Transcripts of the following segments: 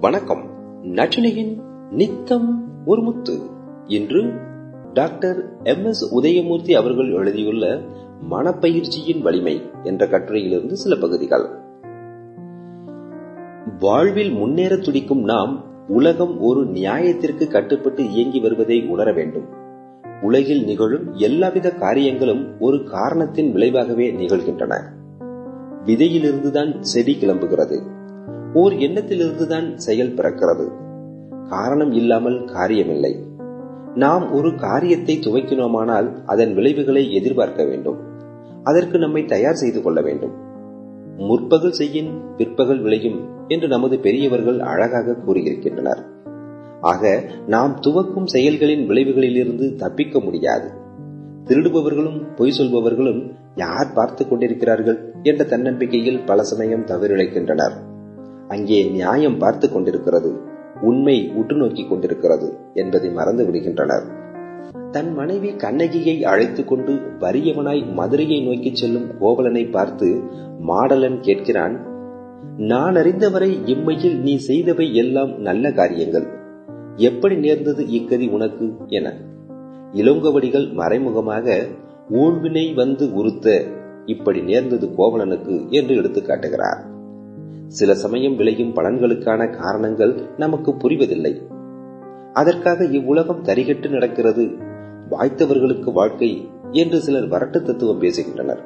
வணக்கம். நச்சினையின் நித்தம் ஒரு முத்து. இன்று டாக்டர் எம். எஸ். உதயமூர்த்தி அவர்கள் எழுதியுள்ள மனப்பயிற்சியின் வலிமை என்ற கட்டுரையிலிருந்து சில பகுதிகள். வாழ்வில் முன்னேற துடிக்கும் நாம் உலகம் ஒரு நியாயத்திற்கு கட்டுப்பட்டு இயங்கி வருவதை உணர வேண்டும். உலகில் நிகழும் எல்லாவித காரியங்களும் ஒரு காரணத்தின் விளைவாகவே நிகழ்கின்றன. விதையிலிருந்துதான் செடி கிளம்புகிறது. ஓர் எண்ணத்திலிருந்துதான் செயல் பிறக்கிறது. காரணம் இல்லாமல் காரியமில்லை. நாம் ஒரு காரியத்தை துவைக்கினோமானால் அதன் விளைவுகளை எதிர்பார்க்க வேண்டும். அதற்கு நம்மை தயார் செய்து கொள்ள வேண்டும். முற்பகல் செய்யின் பிற்பகல் விளையும் என்று நமது பெரியவர்கள் அழகாக கூறியிருக்கின்றனர். ஆக நாம் துவக்கும் செயல்களின் விளைவுகளிலிருந்து தப்பிக்க முடியாது. திருடுபவர்களும் பொய் சொல்பவர்களும் யார் பார்த்துக் கொண்டிருக்கிறார்கள் என்ற தன்னம்பிக்கையில் பல சமயம் தவறிழைக்கின்றனர். அங்கே நியாயம் பார்த்து கொண்டிருக்கிறது. உண்மை உற்று நோக்கி கொண்டிருக்கிறது என்பதை மறந்து விடுகின்றனர். தன் மனைவி கண்ணகியை அழைத்துக் கொண்டு வறியவனாய் மதுரையை நோக்கி செல்லும் கோவலனை பார்த்து மாடலன் கேட்கிறான் நான் அறிந்தவரை இம்மையில் நீ செய்தவை எல்லாம் நல்ல காரியங்கள். எப்படி நேர்ந்தது இக்கதி உனக்கு? என. இளங்கவடிகள் மறைமுகமாக ஊழ்வினை வந்து உறுத்த இப்படி நேர்ந்தது கோவலனுக்கு என்று எடுத்து காட்டுகிறார். சில சமயம் விளையும் பலன்களுக்கான காரணங்கள் நமக்கு புரிவதில்லை. அதற்காக இவ்வுலகம் தரிகட்டு நடக்கிறது. வாய்த்தவர்களுக்கு வாழ்க்கை என்று சிலர் வரட்டு தத்துவம் பேசுகின்றனர்.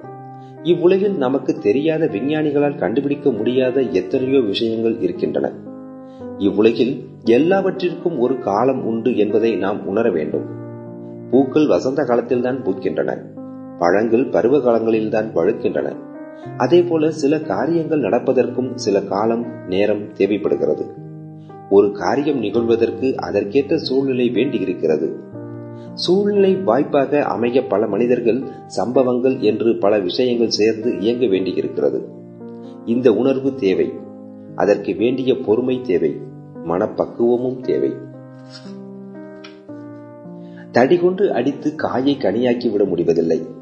இவ்வுலகில் நமக்கு தெரியாத விஞ்ஞானிகளால் கண்டுபிடிக்க முடியாத எத்தனையோ விஷயங்கள் இருக்கின்றன. இவ்வுலகில் எல்லாவற்றிற்கும் ஒரு காலம் உண்டு என்பதை நாம் உணர வேண்டும். பூக்கள் வசந்த காலத்தில்தான் பூக்கின்றன. பழங்கள் பருவ காலங்களில்தான் பழுக்கின்றன அதே போல சில காரியங்கள் நடப்பதற்கும் சில காலம் நேரம் தேவைப்படுகிறது. ஒரு காரியம் நிகழ்வதற்கு அதற்கேற்ற சூழ்நிலை வேண்டியிருக்கிறது. சூழ்நிலை வாய்ப்பாக அமைய பல மனிதர்கள் சம்பவங்கள் என்று பல விஷயங்கள் சேர்ந்து இயங்க வேண்டியிருக்கிறது. இந்த உணர்வு தேவை. அதற்கு வேண்டிய பொறுமை தேவை. மனப்பக்குவமும் தேவை. தடிகொண்டு அடித்து காயை கனியாக்கி விட முடிவதில்லை.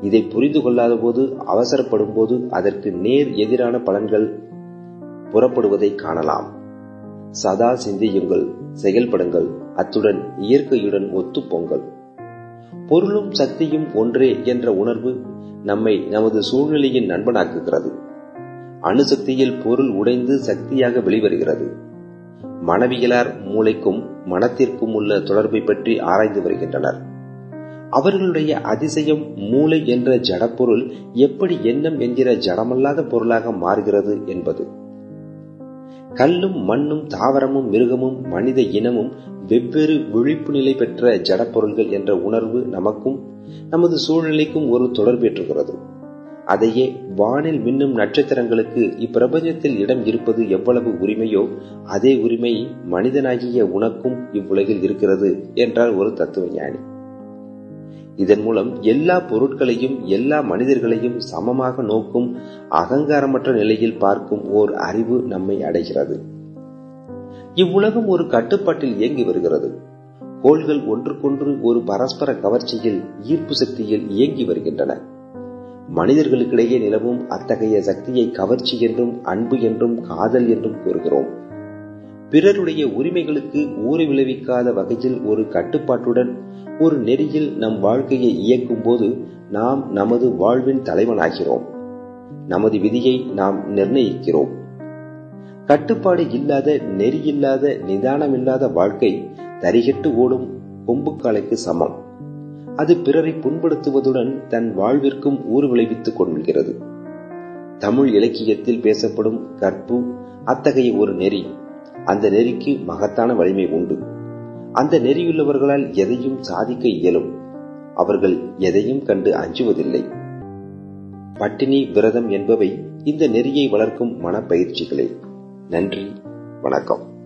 இதை புரிந்து கொள்ளாத போது அவசரப்படும் போது அதற்கு நேர் எதிரான பலன்கள் புறப்படுவதை காணலாம். சதா சிந்தியுங்கள் செயல்படுங்கள் அத்துடன் இயற்கையுடன் ஒத்துப்போங்கள். பொருளும் சக்தியும் ஒன்றே என்ற உணர்வு நம்மை நமது சூழ்நிலையின் நண்பனாக்குகிறது. அணுசக்தியில் பொருள் உடைந்து சக்தியாக வெளிவருகிறது. மனவியலார் மூளைக்கும் மனத்திற்கும் உள்ள தொடர்பை பற்றி ஆராய்ந்து வருகின்றனர். அவர்களுடைய அதிசயம் மூளை என்ற ஜடப்பொருள் எப்படி எண்ணம் என்கிற ஜடமல்லாத பொருளாக மாறுகிறது என்பது. கல்லும் மண்ணும் தாவரமும் மிருகமும் மனித இனமும் வெவ்வேறு விழிப்பு நிலை பெற்ற ஜடப்பொருள்கள் என்ற உணர்வு நமக்கும் நமது சூழ்நிலைக்கும் ஒரு தொடர்பேற்றுகிறது அதையே வானில் மின்னும் நட்சத்திரங்களுக்கு இப்பிரபஞ்சத்தில் இடம் இருப்பது எவ்வளவு உரிமையோ அதே உரிமை மனிதனாகிய உனக்கும் இவ்வுலகில் இருக்கிறது என்றார் ஒரு தத்துவ ஞானி இதன் மூலம் எல்லா பொருட்களையும் எல்லா மனிதர்களையும் சமமாக நோக்கும் அகங்காரமற்ற நிலையில் பார்க்கும் ஓர் அறிவு நம்மை அடைகிறது. இவ்வுலகம் ஒரு கட்டுப்பாட்டில் இயங்கி வருகிறது. கோள்கள் ஒன்றுக்கொன்று ஒரு பரஸ்பர கவர்ச்சியில் ஈர்ப்பு சக்தியில் இயங்கி வருகின்றன. மனிதர்களுக்கிடையே நிலவும் அத்தகைய சக்தியை கவர்ச்சி என்றும் அன்பு என்றும் காதல் என்றும் கூறுகிறோம். பிறருடைய உரிமைகளுக்கு ஊறு விளைவிக்காத வகையில் ஒரு கட்டுப்பாட்டுடன் ஒரு நெறியில் நம் வாழ்க்கையை இயக்கும் போது நாம் நமது வாழ்வின் தலைவனாகிறோம். நமது விதியை நாம் நிர்ணயிக்கிறோம். கட்டுப்பாடு இல்லாத நெறியில்லாத நிதானமில்லாத வாழ்க்கை தரிகட்டு ஓடும் கொம்புக்காலைக்கு சமம். அது பிறரை புண்படுத்துவதுடன் தன் வாழ்விற்கும் ஊறு விளைவித்துக் கொள்கிறது. தமிழ் இலக்கியத்தில் பேசப்படும் கற்பு அத்தகைய ஒரு நெறி. அந்த நெறிக்கு மகத்தான வலிமை உண்டு. அந்த நெறியுள்ளவர்களால் எதையும் சாதிக்க இயலும். அவர்கள் எதையும் கண்டு அஞ்சுவதில்லை. பட்டினி விரதம் என்பவை இந்த நெறியை வளர்க்கும் மனப்பயிற்சிகளே. நன்றி வணக்கம்.